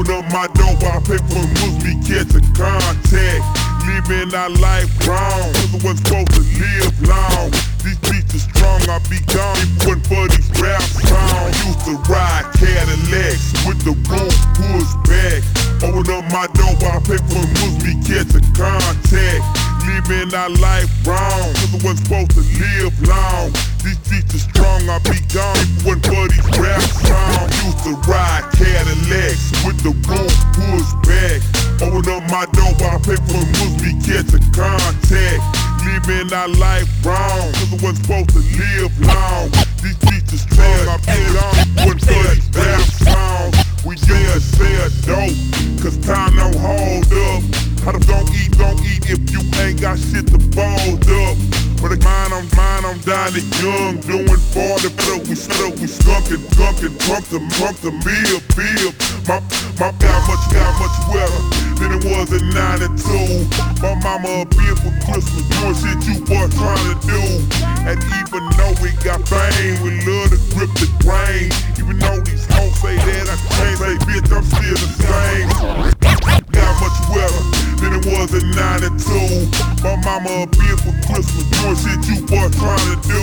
Open up my door, pay for moves, me catch a contact. Living our life wrong, cause I wasn't supposed to live long. These beats are strong, I be gone if it wasn't for these rap songs. Used to ride Cadillacs with the roof pushed back. Open up my door, pay for moves, me catch a contact. Living our life wrong, cause I wasn't supposed to live long. These beats are strong, I be gone if it wasn't for these rap songs. Used to ride the roof pushed back. Open up my door, while I pay for moves, me catch a contact. Living our life wrong, cause I wasn't supposed to live long. These streets are strong, I if it wasn't for these rap songs. We just sell dope, cause time don't hold up. How don't eat, don't eat if you ain't got shit to fold up. The mine, I'm mine, I'm dying young, doing 40, but we stuck, we skunkin', gunkin', pump the, pump the meal, bill. My, my got much, got much wetter than it was in 92. My mama a beer for Christmas, doing shit you boys trying to do. And even though we got fame, we love to grip the grain. Even though these hoes say that I can't say, bitch, I'm still the same. Got than it was in 92. My mama a beer for Christmas, doing shit you boys trying to do.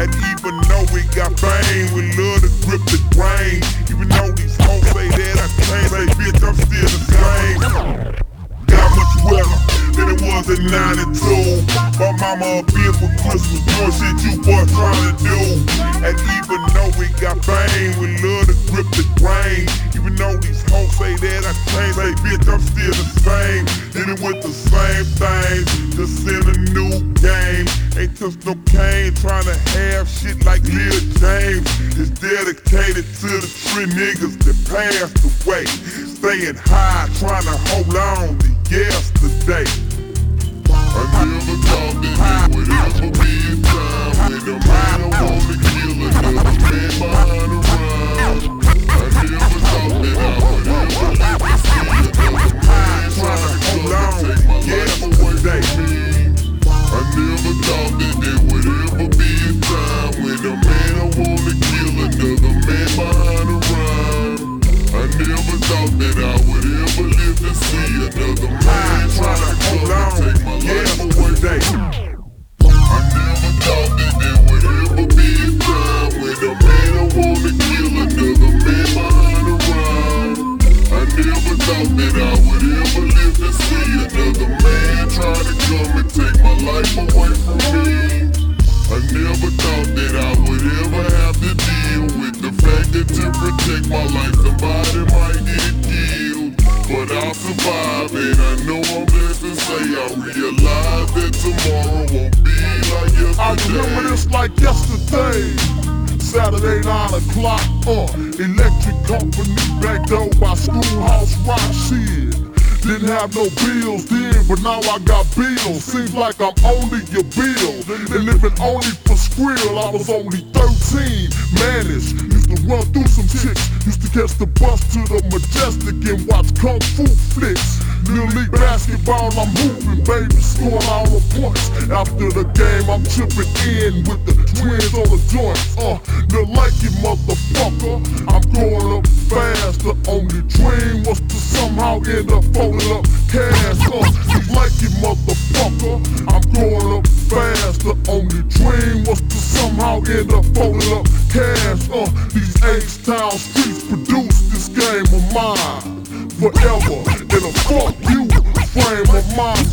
And even though we got fame, we love to grip the grain. Even though these hoes say that I can't bitch, I'm still the same. Wetter than it was in 92. My mama a beer for Christmas, doing shit you boys trying to do. And even though we got fame, we love to grip the grain. Even though these hoes say that I can't say, bitch, I'm still the same. Dealing with the same things, just in a new game. Ain't touched no cane, trying to have shit like Lil James. It's dedicated to the three niggas that passed away. Staying high, trying to hold on to yesterday. Would ever live to see another man try to come and take my life away from me. I never thought that I would ever have to deal with the fact that to protect my life somebody might get killed. But I'll survive and I know I'm blessed to say I realize that tomorrow won't be like I yesterday. remember this like yesterday. Saturday, 9 o'clock, uh, electric company back door by schoolhouse. Didn't have no bills then, but now I got bills. Seems like I'm only your bill. And living only for skrill, I was only 13. Manish, used to run through some chicks. Used to catch the bus to the Majestic and watch Kung Fu flicks. Little league basketball, I'm hooping, baby, scoring all the points. After the game, I'm tripping in with the twins on the joints. Uh, the like it, motherfucker. I'm growing up fast. The only dream was to somehow end up folding up cash. Uh, you like it, motherfucker. I'm growing up fast. The only dream was to somehow end up folding up cash. Uh, these H-Town streets produce this game of mine forever in a fuck you frame of mind.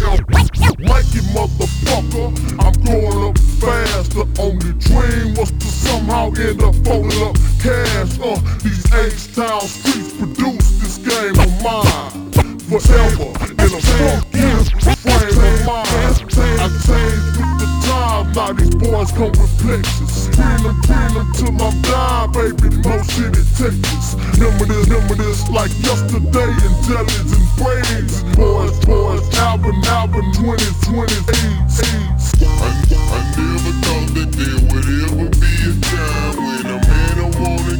Like it, motherfucker. I'm growing up fast. The only dream was to somehow end up folding up cash. Uh, these H-Town streets produce this game of mine. Forever in a fuck you frame of mind. Now these boys come with plexus. Scream and scream until I'm dying, baby. No shit it takes. Remember this, remember this like yesterday in jellies and braids. Boys, boys, Alvin, Alvin, 2020, AIDS, AIDS. I, I never thought that there would ever be a time when a man don't wanna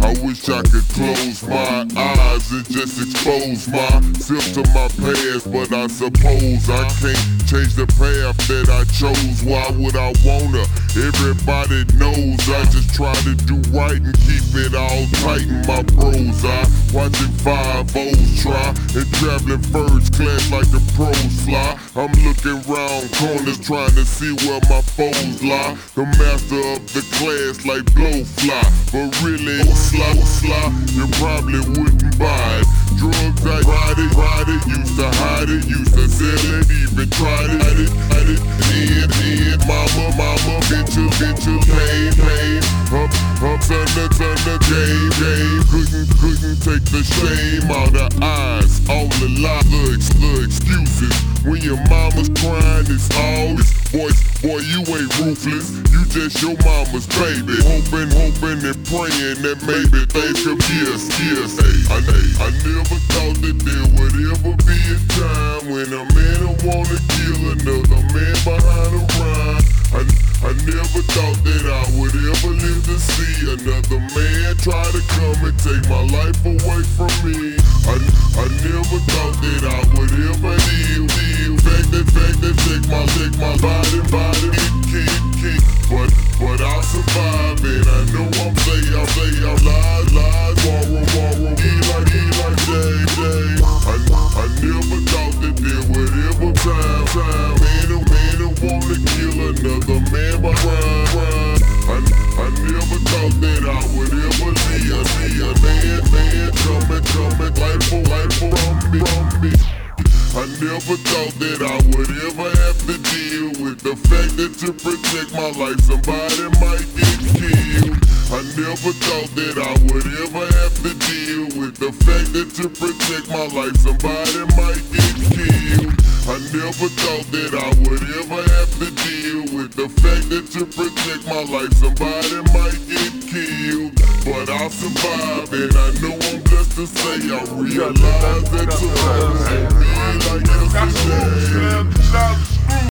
I wish I could close my eyes and just expose myself to my past, but I suppose I can't change the path that I chose. Why would I wanna? Everybody knows I just try to do right and keep it all tight in my bros. I watching five O's try and traveling first class like the pros fly. I'm looking round corners trying to see where my foes lie. The master of the class like blowfly, but really sly, sly, you probably wouldn't it. Drugs, I ride it, ride it, used to hide it, used to sell it, even tried it, hide it, hide it, head, head, mama, mama, bitch, bitch, pain, pain, up, up, son, son, the game, game, couldn't, couldn't take the shame out of eyes, all the lies, the, the excuses, when your mama's crying, it's always, boy, boy, you ain't ruthless, you just your mama's baby, hoping, hoping and praying that maybe things could be a, a, I, I never thought that there would ever be a time when a man would wanna kill another man behind a rhyme. I, I never thought that I would to see another man try to come and take my life away from me. I, I never thought that I would ever heal, heal. Fact that, fact that, take my, take my body, body, never thought that I would ever have to deal with the fact that to protect my life somebody might get killed. I never thought that I would ever have to deal with the fact that to protect my life somebody might get killed. I never thought that I would ever have to deal with the fact that to protect my life somebody might get killed. But I'll survive and I know I'm blessed to say I realize that